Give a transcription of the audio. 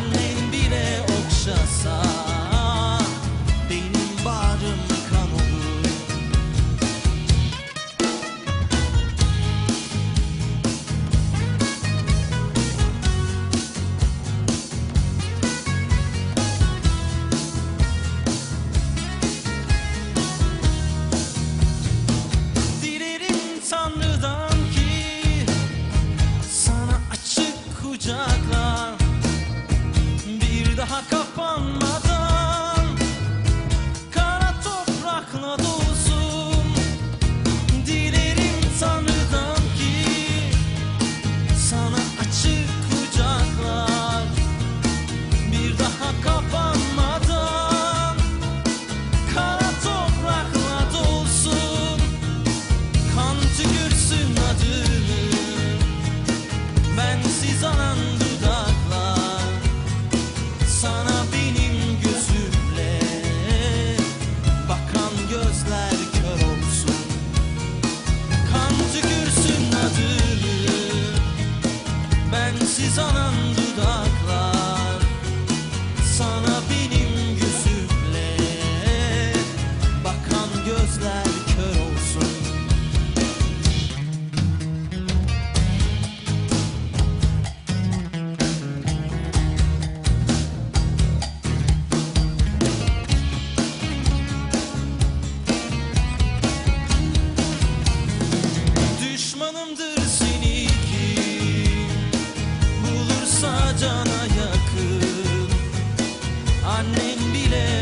my. my cup düşmanımdır seni kim bulursa cana yakın. Annen bile